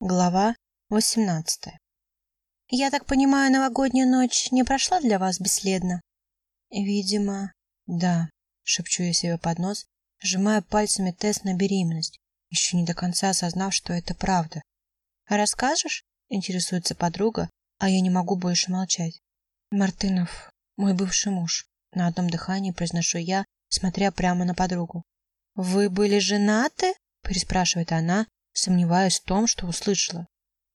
Глава 18 «Я так понимаю, новогодняя ночь не прошла для вас бесследно?» «Видимо, да», — шепчу я себе под нос, сжимая пальцами тест на беременность, еще не до конца осознав, что это правда. «Расскажешь?» — интересуется подруга, а я не могу больше молчать. «Мартынов, мой бывший муж», — на одном дыхании произношу я, смотря прямо на подругу. «Вы были женаты?» — переспрашивает она, сомневаясь в том, что услышала.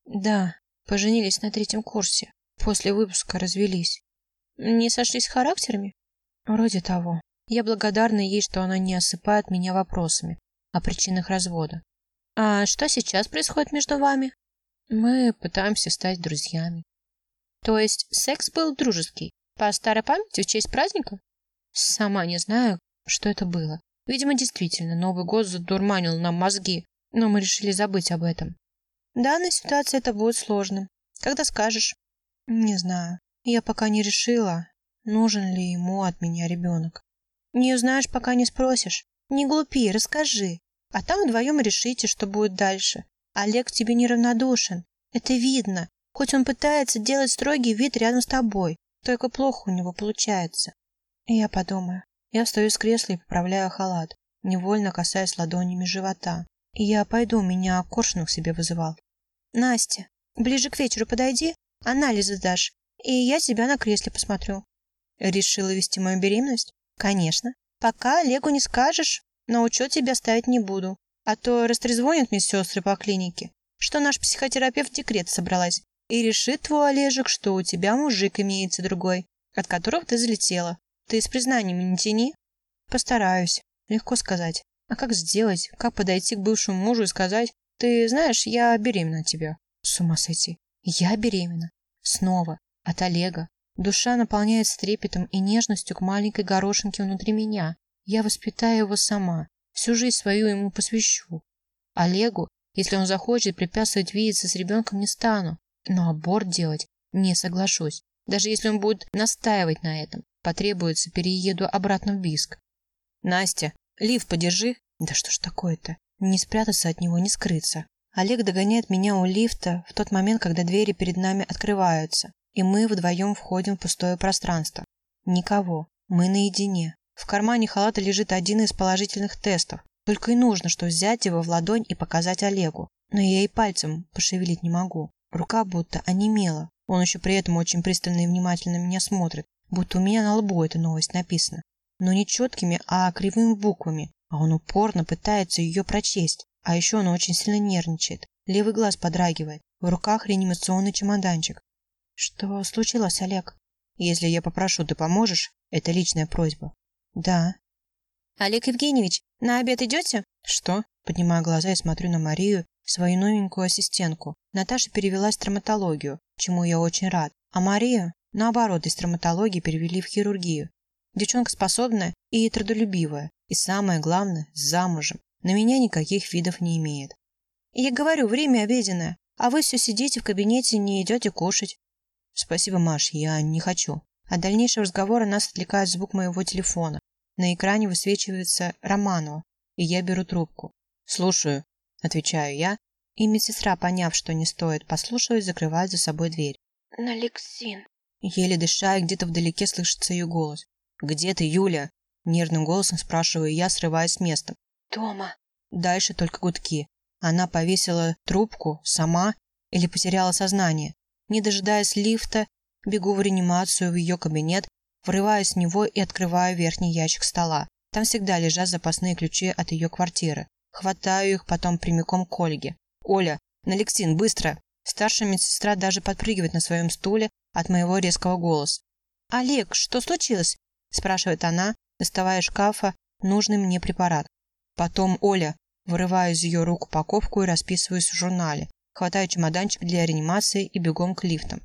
Да, поженились на третьем курсе. После выпуска развелись. Не сошлись характерами? Вроде того. Я благодарна ей, что она не осыпает меня вопросами о причинах развода. А что сейчас происходит между вами? Мы пытаемся стать друзьями. То есть секс был дружеский? По старой памяти в честь праздника? Сама не знаю, что это было. Видимо, действительно, Новый год задурманил нам мозги, но мы решили забыть об этом. В данной ситуации это будет сложным. Когда скажешь? Не знаю. Я пока не решила, нужен ли ему от меня ребенок. Не узнаешь, пока не спросишь. Не глупи, расскажи. А там вдвоем решите, что будет дальше. Олег тебе неравнодушен. Это видно. Хоть он пытается делать строгий вид рядом с тобой, только плохо у него получается. Я подумаю. Я встаю с кресла и поправляю халат, невольно касаясь ладонями живота. Я пойду, меня Коршунов себе вызывал. Настя, ближе к вечеру подойди, анализы дашь, и я тебя на кресле посмотрю. Решила вести мою беременность? Конечно. Пока Олегу не скажешь, на учет тебя ставить не буду. А то растрезвонят мне сестры по клинике, что наш психотерапевт декрет собралась, и решит твой Олежек, что у тебя мужик имеется другой, от которого ты залетела. Ты с признаниями не тяни. Постараюсь. Легко сказать. А как сделать? Как подойти к бывшему мужу и сказать, ты знаешь, я беременна от тебя? С ума сойти. Я беременна. Снова. От Олега. Душа наполняется трепетом и нежностью к маленькой горошинке внутри меня. Я воспитаю его сама. Всю жизнь свою ему посвящу. Олегу, если он захочет, препятствовать видеться с ребенком не стану. Но аборт делать не соглашусь. Даже если он будет настаивать на этом, потребуется, перееду обратно в Биск. Настя, Лив, подержи. Да что ж такое-то? Не спрятаться от него, не скрыться. Олег догоняет меня у лифта в тот момент, когда двери перед нами открываются, и мы вдвоем входим в пустое пространство. Никого. Мы наедине. В кармане халата лежит один из положительных тестов. Только и нужно, что взять его в ладонь и показать Олегу. Но я и пальцем пошевелить не могу. Рука будто онемела. Он еще при этом очень пристально и внимательно меня смотрит, будто у меня на лбу эта новость написана но не четкими, а кривыми буквами, а он упорно пытается ее прочесть. А еще он очень сильно нервничает. Левый глаз подрагивает. В руках реанимационный чемоданчик. Что случилось, Олег? Если я попрошу, ты поможешь? Это личная просьба. Да. Олег Евгеньевич, на обед идете? Что? Поднимаю глаза и смотрю на Марию, свою новенькую ассистентку. Наташа перевелась в травматологию, чему я очень рад. А Марию, наоборот, из травматологии перевели в хирургию. Девчонка способная и трудолюбивая. И самое главное, замужем. На меня никаких видов не имеет. я говорю, время обеденное, а вы все сидите в кабинете и не идете кушать. Спасибо, Маш, я не хочу. От дальнейшего разговора нас отвлекает звук моего телефона. На экране высвечивается Романова, и я беру трубку. «Слушаю», — отвечаю я, и медсестра, поняв, что не стоит послушивать, закрывает за собой дверь. «Налексин». Еле дыша, и где-то вдалеке слышится ее голос. «Где ты, Юля?» Нервным голосом спрашиваю я, срываясь с места. «Дома». Дальше только гудки. Она повесила трубку сама или потеряла сознание. Не дожидаясь лифта, бегу в реанимацию в ее кабинет, врываюсь в него и открываю верхний ящик стола. Там всегда лежат запасные ключи от ее квартиры. Хватаю их потом прямиком к Ольге. «Оля, на Лексин, быстро!» Старшая медсестра даже подпрыгивает на своем стуле от моего резкого голоса. «Олег, что случилось? спрашивает она, доставая из шкафа нужный мне препарат. Потом Оля, вырываю из ее рук упаковку и расписываюсь в журнале, хватаю чемоданчик для реанимации и бегом к лифтам.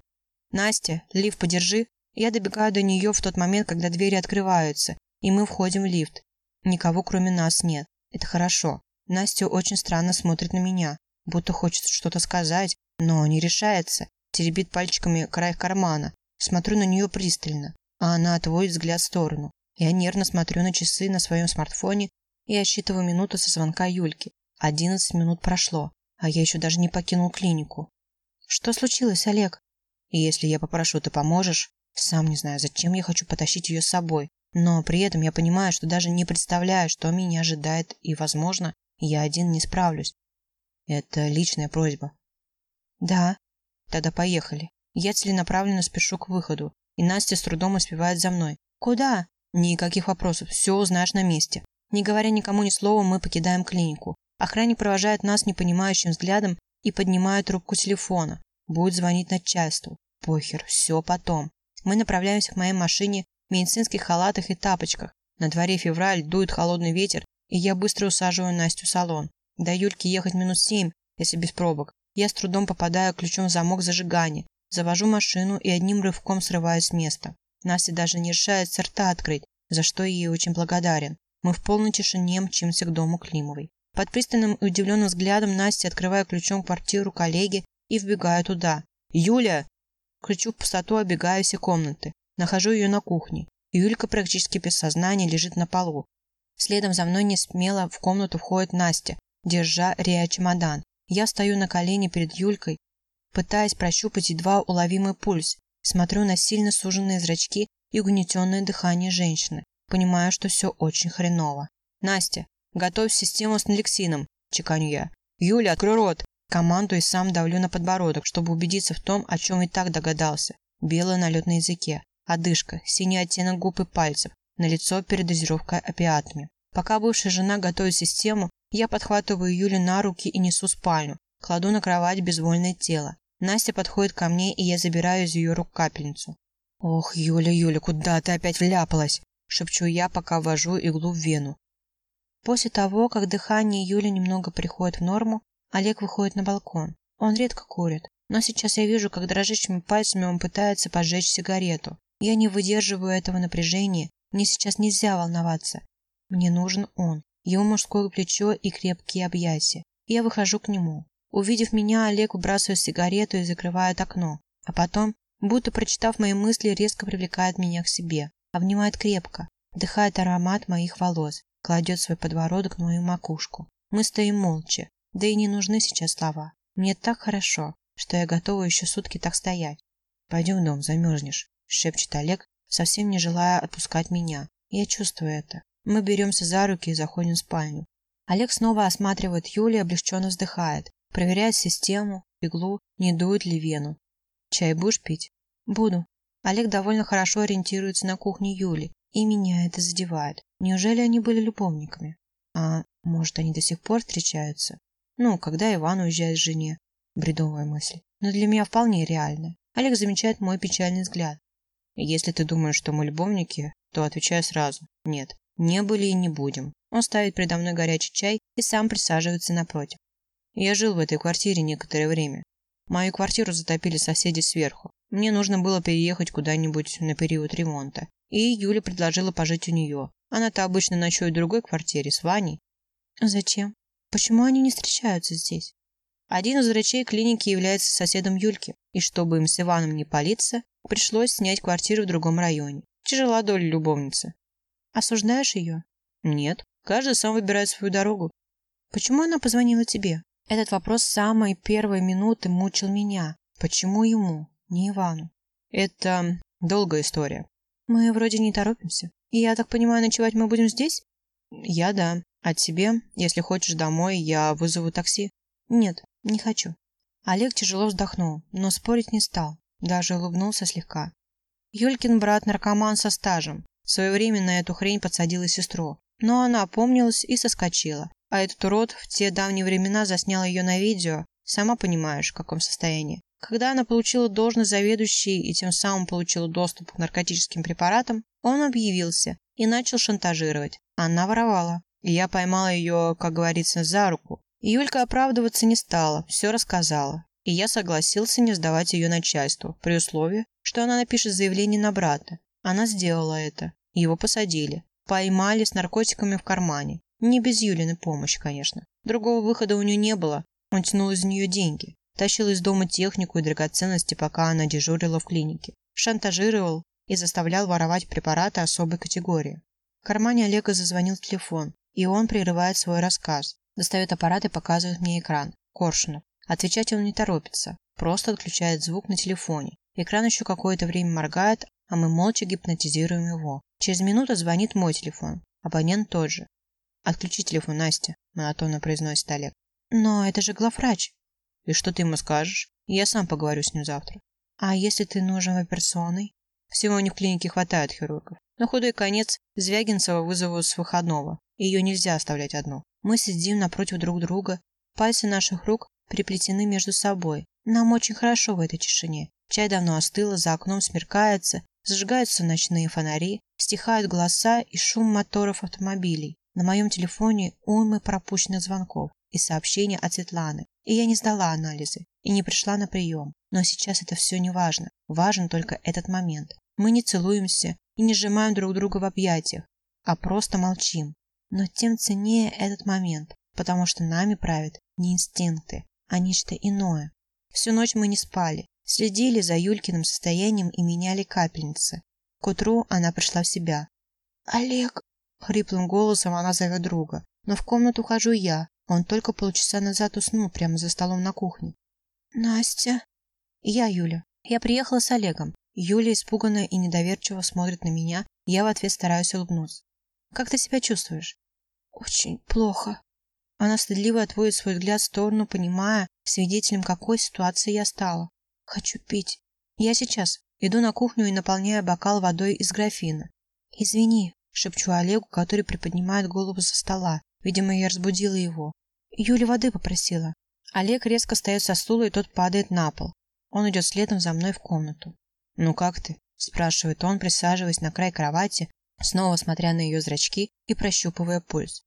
«Настя, лифт подержи». Я добегаю до нее в тот момент, когда двери открываются, и мы входим в лифт. Никого кроме нас нет. Это хорошо. Настя очень странно смотрит на меня, будто хочет что-то сказать, но не решается. Теребит пальчиками край кармана. Смотрю на нее пристально а она отводит взгляд в сторону. Я нервно смотрю на часы на своем смартфоне и отсчитываю минуты со звонка Юльки. Одиннадцать минут прошло. а я еще даже не покинул клинику. Что случилось, Олег? И если я попрошу, ты поможешь? Сам не знаю, зачем я хочу потащить ее с собой, но при этом я понимаю, что даже не представляю, что меня ожидает, и, возможно, я один не справлюсь. Это личная просьба. Да. Тогда поехали. Я целенаправленно спешу к выходу, и Настя с трудом успевает за мной. Куда? Никаких вопросов, все узнаешь на месте. Не говоря никому ни слова, мы покидаем клинику. Охранник провожает нас непонимающим взглядом и поднимает трубку телефона. Будет звонить начальству. Похер, все потом. Мы направляемся к моей машине в медицинских халатах и тапочках. На дворе февраль, дует холодный ветер, и я быстро усаживаю Настю в салон. До Юльки ехать минут семь, если без пробок. Я с трудом попадаю ключом в замок зажигания, завожу машину и одним рывком срываюсь с места. Настя даже не решается рта открыть, за что я ей очень благодарен. Мы в полной тишине мчимся к дому Климовой. Под пристальным и удивленным взглядом Настя открываю ключом квартиру коллеги и вбегаю туда. «Юля!» Кричу в пустоту, оббегаю все комнаты. Нахожу ее на кухне. Юлька практически без сознания лежит на полу. Следом за мной не смело в комнату входит Настя, держа Рея чемодан. Я стою на колени перед Юлькой, пытаясь прощупать едва уловимый пульс. Смотрю на сильно суженные зрачки и угнетенное дыхание женщины. Понимаю, что все очень хреново. «Настя, готовь систему с налексином», – чеканю я. «Юля, открой рот!» Команду и сам давлю на подбородок, чтобы убедиться в том, о чем и так догадался. Белый налет на языке, одышка, синий оттенок губ и пальцев, на лицо передозировка опиатами. Пока бывшая жена готовит систему, я подхватываю Юлю на руки и несу спальню, кладу на кровать безвольное тело. Настя подходит ко мне, и я забираю из ее рук капельницу. «Ох, Юля, Юля, куда ты опять вляпалась?» – шепчу я, пока ввожу иглу в вену. После того, как дыхание Юли немного приходит в норму, Олег выходит на балкон. Он редко курит, но сейчас я вижу, как дрожащими пальцами он пытается поджечь сигарету. Я не выдерживаю этого напряжения, мне сейчас нельзя волноваться. Мне нужен он, его мужское плечо и крепкие объятия. Я выхожу к нему. Увидев меня, Олег выбрасывает сигарету и закрывает окно, а потом, будто прочитав мои мысли, резко привлекает меня к себе, обнимает крепко, вдыхает аромат моих волос, кладет свой подбородок на мою макушку. Мы стоим молча, да и не нужны сейчас слова. Мне так хорошо, что я готова еще сутки так стоять. «Пойдем в дом, замерзнешь», — шепчет Олег, совсем не желая отпускать меня. Я чувствую это. Мы беремся за руки и заходим в спальню. Олег снова осматривает Юлю и облегченно вздыхает. Проверяет систему, иглу, не дует ли вену. Чай будешь пить? Буду. Олег довольно хорошо ориентируется на кухне Юли, и меня это задевает. Неужели они были любовниками? А может, они до сих пор встречаются? Ну, когда Иван уезжает с жене. Бредовая мысль. Но для меня вполне реальная. Олег замечает мой печальный взгляд. Если ты думаешь, что мы любовники, то отвечаю сразу. Нет, не были и не будем. Он ставит передо мной горячий чай и сам присаживается напротив. Я жил в этой квартире некоторое время. Мою квартиру затопили соседи сверху. Мне нужно было переехать куда-нибудь на период ремонта. И Юля предложила пожить у нее. Она-то обычно ночует в другой квартире с Ваней. Зачем? Почему они не встречаются здесь? Один из врачей клиники является соседом Юльки, и чтобы им с Иваном не палиться, пришлось снять квартиру в другом районе. Тяжела доля любовницы. Осуждаешь ее? Нет. Каждый сам выбирает свою дорогу. Почему она позвонила тебе? Этот вопрос с самой первой минуты мучил меня. Почему ему, не Ивану? Это долгая история. Мы вроде не торопимся. И я так понимаю, ночевать мы будем здесь? Я да. А тебе, если хочешь домой, я вызову такси. Нет, не хочу. Олег тяжело вздохнул, но спорить не стал. Даже улыбнулся слегка. Юлькин брат наркоман со стажем. В свое время на эту хрень подсадила сестру. Но она опомнилась и соскочила. А этот урод в те давние времена заснял ее на видео. Сама понимаешь, в каком состоянии. Когда она получила должность заведующей и тем самым получила доступ к наркотическим препаратам, он объявился и начал шантажировать. Она воровала. И я поймала ее, как говорится, за руку. Юлька оправдываться не стала, все рассказала. И я согласился не сдавать ее начальству, при условии, что она напишет заявление на брата. Она сделала это. Его посадили. Поймали с наркотиками в кармане. Не без Юлины помощи, конечно. Другого выхода у нее не было. Он тянул из нее деньги. Тащил из дома технику и драгоценности, пока она дежурила в клинике. Шантажировал и заставлял воровать препараты особой категории. В кармане Олега зазвонил телефон, и он прерывает свой рассказ. Достает аппарат и показывает мне экран. Коршунов. Отвечать он не торопится, просто отключает звук на телефоне. Экран еще какое-то время моргает, а мы молча гипнотизируем его. Через минуту звонит мой телефон. Абонент тот же. «Отключи телефон, Настя», – монотонно произносит Олег. «Но это же главврач». «И что ты ему скажешь? Я сам поговорю с ним завтра». «А если ты нужен операционной?» Сегодня в клинике хватает хирургов. На худой конец Звягинцева вызовут с выходного. Ее нельзя оставлять одну. Мы сидим напротив друг друга. Пальцы наших рук приплетены между собой. Нам очень хорошо в этой тишине. Чай давно остыл, за окном смеркается, зажигаются ночные фонари, стихают голоса и шум моторов автомобилей. На моем телефоне уймы пропущенных звонков и сообщения от Светланы. И я не сдала анализы и не пришла на прием. Но сейчас это все не важно. Важен только этот момент. Мы не целуемся и не сжимаем друг друга в объятиях, а просто молчим. Но тем ценнее этот момент, потому что нами правят не инстинкты, а нечто иное. Всю ночь мы не спали, следили за Юлькиным состоянием и меняли капельницы. К утру она пришла в себя. «Олег!» — хриплым голосом она зовет друга. Но в комнату хожу я. Он только полчаса назад уснул прямо за столом на кухне. «Настя?» «Я Юля. Я приехала с Олегом. Юля испуганно и недоверчиво смотрит на меня, я в ответ стараюсь улыбнуться. «Как ты себя чувствуешь?» «Очень плохо». Она стыдливо отводит свой взгляд в сторону, понимая, свидетелем какой ситуации я стала. «Хочу пить». «Я сейчас». Иду на кухню и наполняю бокал водой из графина. «Извини», — шепчу Олегу, который приподнимает голову со стола. Видимо, я разбудила его. Юля воды попросила. Олег резко встает со стула, и тот падает на пол. Он идет следом за мной в комнату. «Ну как ты?» – спрашивает он, присаживаясь на край кровати, снова смотря на ее зрачки и прощупывая пульс.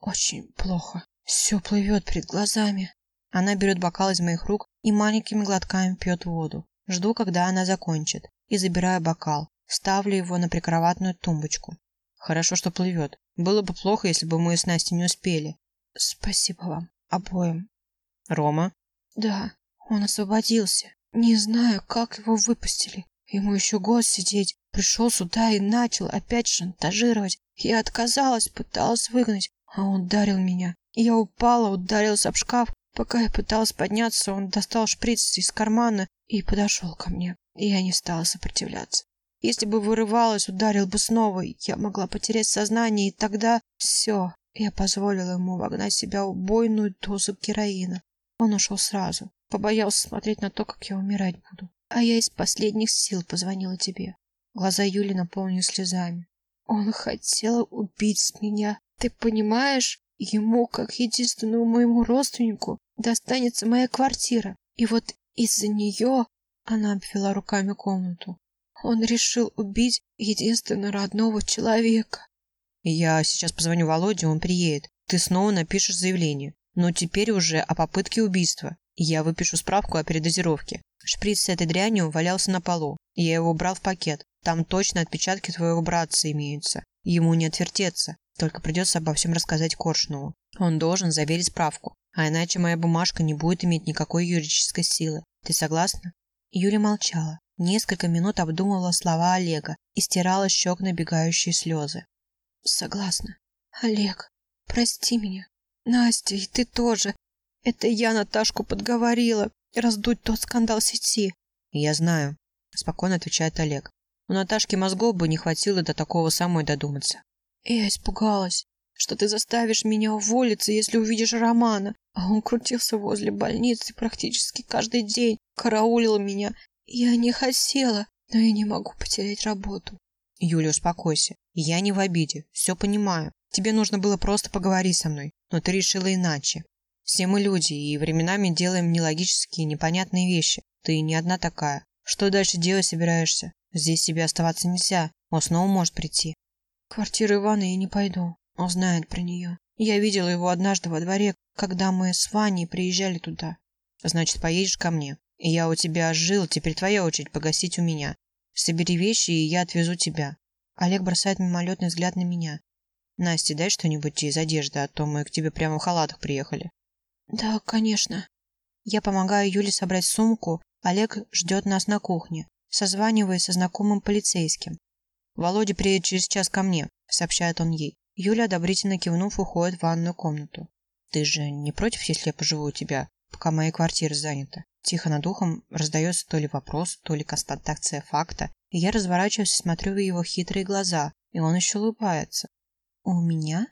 «Очень плохо. Все плывет перед глазами». Она берет бокал из моих рук и маленькими глотками пьет воду. Жду, когда она закончит, и забираю бокал, ставлю его на прикроватную тумбочку. Хорошо, что плывет. Было бы плохо, если бы мы с Настей не успели. Спасибо вам обоим. Рома? Да, он освободился. Не знаю, как его выпустили. Ему еще год сидеть. Пришел сюда и начал опять шантажировать. Я отказалась, пыталась выгнать, а он ударил меня. Я упала, ударилась об шкаф. Пока я пыталась подняться, он достал шприц из кармана и подошел ко мне. Я не стала сопротивляться. Если бы вырывалась, ударил бы снова, я могла потерять сознание, и тогда все. Я позволила ему вогнать себя убойную дозу героина. Он ушел сразу. Побоялся смотреть на то, как я умирать буду. А я из последних сил позвонила тебе. Глаза Юли наполнены слезами. Он хотел убить меня. Ты понимаешь? Ему, как единственному моему родственнику, достанется моя квартира. И вот из-за нее она обвела руками комнату. Он решил убить единственно родного человека. Я сейчас позвоню Володе, он приедет. Ты снова напишешь заявление. Но теперь уже о попытке убийства. Я выпишу справку о передозировке. Шприц с этой дрянью валялся на полу. Я его убрал в пакет. Там точно отпечатки твоего братца имеются. Ему не отвертеться. Только придется обо всем рассказать Коршунову. Он должен заверить справку. А иначе моя бумажка не будет иметь никакой юридической силы. Ты согласна? Юля молчала. Несколько минут обдумывала слова Олега и стирала щек набегающие слезы. Согласна. Олег, прости меня. Настя, и ты тоже. Это я Наташку подговорила раздуть тот скандал сети. Я знаю, спокойно отвечает Олег. У Наташки мозгов бы не хватило до такого самой додуматься. Я испугалась, что ты заставишь меня уволиться, если увидишь Романа. А он крутился возле больницы практически каждый день, караулил меня. Я не хотела, но я не могу потерять работу. Юля, успокойся. Я не в обиде, все понимаю. Тебе нужно было просто поговорить со мной, но ты решила иначе. Все мы люди, и временами делаем нелогические, непонятные вещи. Ты не одна такая. Что дальше делать собираешься? Здесь себе оставаться нельзя. Он снова может прийти. В квартиру Ивана я не пойду. Он знает про нее. Я видела его однажды во дворе, когда мы с Ваней приезжали туда. Значит, поедешь ко мне. Я у тебя жил, теперь твоя очередь погасить у меня. Собери вещи, и я отвезу тебя. Олег бросает мимолетный взгляд на меня. Настя, дай что-нибудь из одежды, а то мы к тебе прямо в халатах приехали. Да, конечно. Я помогаю Юле собрать сумку. Олег ждет нас на кухне, созваниваясь со знакомым полицейским. Володя приедет через час ко мне, сообщает он ей. Юля, одобрительно кивнув, уходит в ванную комнату. Ты же не против, если я поживу у тебя? пока моя квартира занята. Тихо над ухом раздается то ли вопрос, то ли констатация факта, и я разворачиваюсь и смотрю в его хитрые глаза, и он еще улыбается. «У меня?»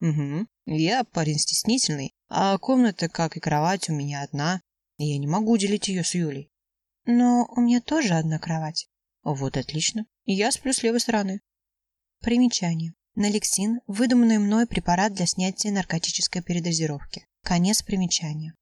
«Угу. Я парень стеснительный, а комната, как и кровать, у меня одна, и я не могу делить ее с Юлей». «Но у меня тоже одна кровать». «Вот отлично. Я сплю с левой стороны». Примечание. Налексин – выдуманный мной препарат для снятия наркотической передозировки. Конец примечания.